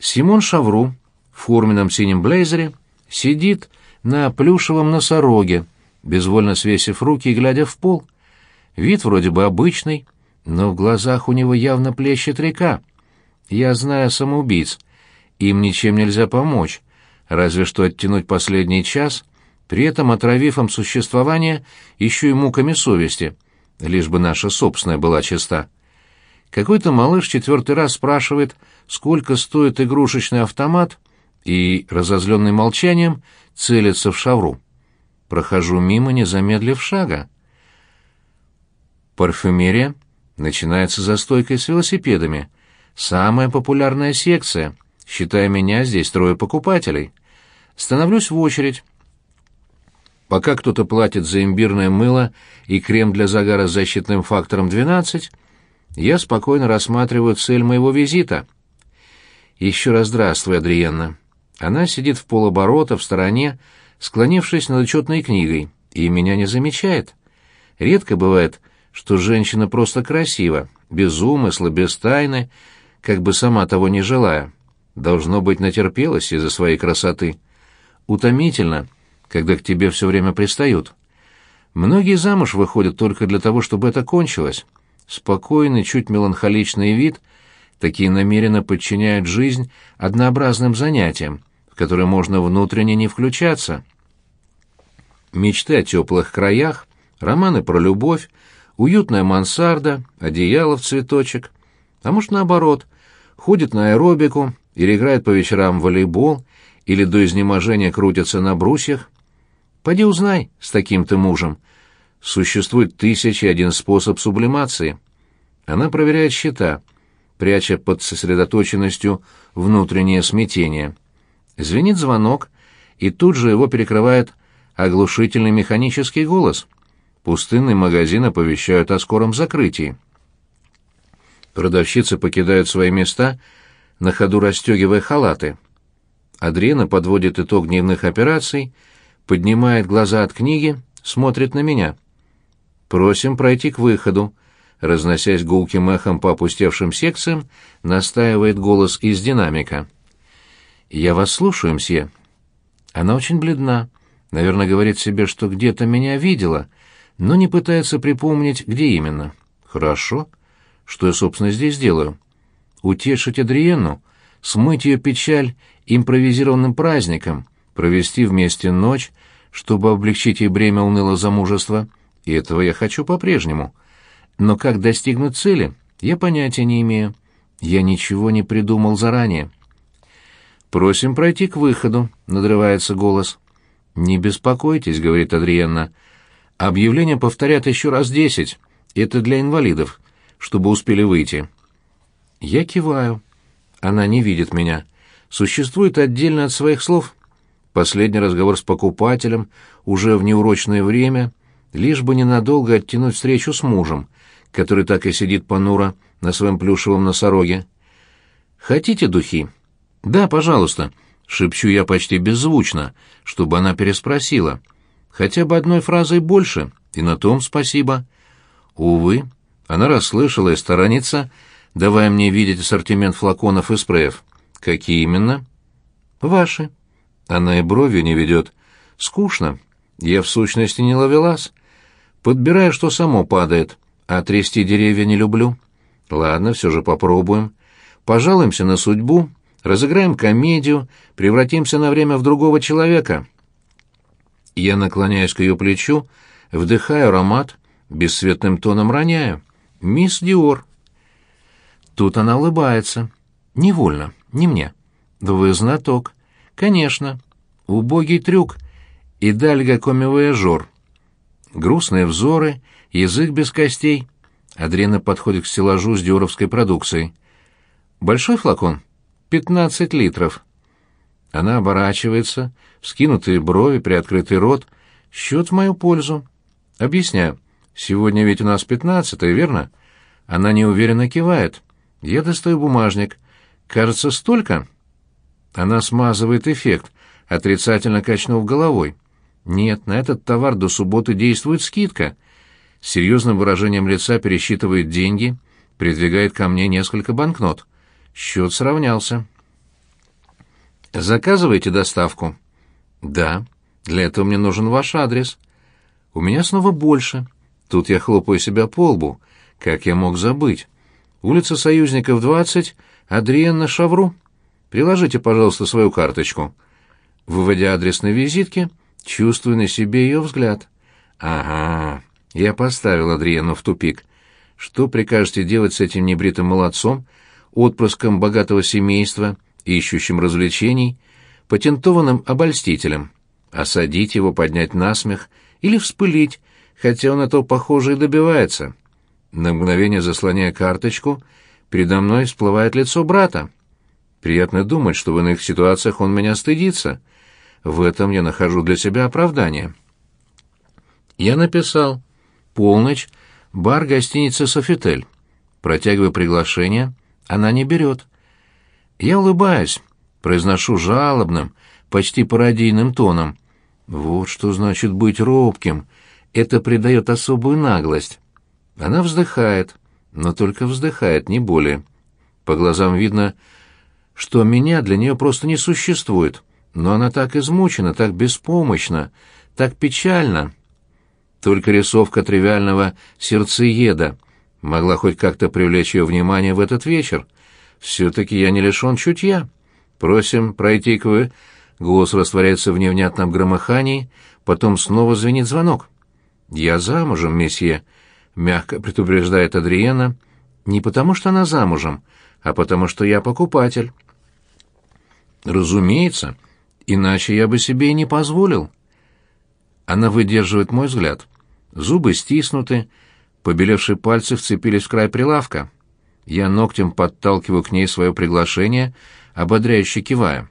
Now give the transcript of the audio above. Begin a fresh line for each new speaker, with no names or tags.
Симон Шавру в форменном синем блейзере сидит на плюшевом носороге, безвольно свесив руки и глядя в пол. Вид вроде бы обычный, но в глазах у него явно плещет река. Я знаю самоубийц. Им ничем нельзя помочь, разве что оттянуть последний час, при этом отравив им существование еще и муками совести, лишь бы наша собственная была чиста. Какой-то малыш четвертый раз спрашивает, сколько стоит игрушечный автомат, и, разозленный молчанием, целится в шавру. Прохожу мимо, не замедлив шага. Парфюмерия начинается за стойкой с велосипедами. Самая популярная секция. Считая меня, здесь трое покупателей. Становлюсь в очередь. Пока кто-то платит за имбирное мыло и крем для загара с защитным фактором 12, я спокойно рассматриваю цель моего визита. Еще раз здравствуй, Адриенна. Она сидит в полоборота в стороне, склонившись над учетной книгой, и меня не замечает. Редко бывает, что женщина просто красива, без умысла, без тайны, как бы сама того не желая. Должно быть, натерпелась из-за своей красоты. Утомительно, когда к тебе все время пристают. Многие замуж выходят только для того, чтобы это кончилось. Спокойный, чуть меланхоличный вид такие намеренно подчиняют жизнь однообразным занятиям, в которые можно внутренне не включаться. Мечты о теплых краях, романы про любовь, уютная мансарда, одеяло в цветочек. А может, наоборот, ходит на аэробику или играет по вечерам в волейбол, или до изнеможения крутится на брусьях. Поди узнай с таким-то мужем, Существует тысячи один способ сублимации. Она проверяет счета, пряча под сосредоточенностью внутреннее смятение. Звенит звонок, и тут же его перекрывает оглушительный механический голос. Пустынный магазин оповещают о скором закрытии. Продавщицы покидают свои места, на ходу расстегивая халаты. Адрена подводит итог дневных операций, поднимает глаза от книги, смотрит на меня — «Просим пройти к выходу», — разносясь гулким эхом по опустевшим секциям, настаивает голос из динамика. «Я вас слушаю, мсье». Она очень бледна, наверное, говорит себе, что где-то меня видела, но не пытается припомнить, где именно. «Хорошо. Что я, собственно, здесь делаю? Утешить Адриену, смыть ее печаль импровизированным праздником, провести вместе ночь, чтобы облегчить ей бремя унылого замужества» и этого я хочу по-прежнему. Но как достигнуть цели, я понятия не имею. Я ничего не придумал заранее. «Просим пройти к выходу», — надрывается голос. «Не беспокойтесь», — говорит Адриенна. «Объявление повторят еще раз десять. Это для инвалидов, чтобы успели выйти». Я киваю. Она не видит меня. Существует отдельно от своих слов. Последний разговор с покупателем, уже в неурочное время, лишь бы ненадолго оттянуть встречу с мужем, который так и сидит понуро на своем плюшевом носороге. «Хотите духи?» «Да, пожалуйста», — шепчу я почти беззвучно, чтобы она переспросила. «Хотя бы одной фразой больше, и на том спасибо». Увы, она расслышала и сторонится, давая мне видеть ассортимент флаконов и спреев. «Какие именно?» «Ваши». Она и бровью не ведет. «Скучно. Я, в сущности, не ловелас. Подбираю, что само падает, а трясти деревья не люблю. Ладно, все же попробуем. Пожалуемся на судьбу, разыграем комедию, превратимся на время в другого человека. Я наклоняюсь к ее плечу, вдыхаю аромат, бесцветным тоном роняю. «Мисс Диор». Тут она улыбается. «Невольно, не мне». «Вы знаток». «Конечно. Убогий трюк. И дальга комивояжор. Грустные взоры, язык без костей. Адрена подходит к стеллажу с диоровской продукцией. «Большой флакон?» «Пятнадцать литров». Она оборачивается, вскинутые брови, приоткрытый рот. Счет в мою пользу. Объясняю. Сегодня ведь у нас пятнадцатое, верно? Она неуверенно кивает. Я достаю бумажник. Кажется, столько. Она смазывает эффект, отрицательно качнув головой. Нет, на этот товар до субботы действует скидка. С серьезным выражением лица пересчитывает деньги, придвигает ко мне несколько банкнот. Счет сравнялся. Заказываете доставку? Да. Для этого мне нужен ваш адрес. У меня снова больше. Тут я хлопаю себя по лбу. Как я мог забыть? Улица Союзников, 20, Адриен Шавру. Приложите, пожалуйста, свою карточку. Выводя адрес на визитке, чувствую на себе ее взгляд. Ага, я поставил Адриену в тупик. Что прикажете делать с этим небритым молодцом, отпрыском богатого семейства, ищущим развлечений, патентованным обольстителем? Осадить его, поднять насмех или вспылить, хотя он этого, похоже, и добивается. На мгновение заслоняя карточку, передо мной всплывает лицо брата. Приятно думать, что в иных ситуациях он меня стыдится. В этом я нахожу для себя оправдание. Я написал «Полночь, бар гостиницы «Софитель». Протягиваю приглашение, она не берет. Я улыбаюсь, произношу жалобным, почти пародийным тоном. Вот что значит быть робким. Это придает особую наглость. Она вздыхает, но только вздыхает, не более. По глазам видно, что меня для нее просто не существует, но она так измучена, так беспомощна, так печальна. Только рисовка тривиального сердцееда могла хоть как-то привлечь ее внимание в этот вечер. Все-таки я не лишен чутья. Просим пройти к вы. Голос растворяется в невнятном громыхании, потом снова звенит звонок. «Я замужем, месье», — мягко предупреждает Адриена, не потому что она замужем, а потому что я покупатель. Разумеется, иначе я бы себе и не позволил. Она выдерживает мой взгляд. Зубы стиснуты, побелевшие пальцы вцепились в край прилавка. Я ногтем подталкиваю к ней свое приглашение, ободряюще кивая.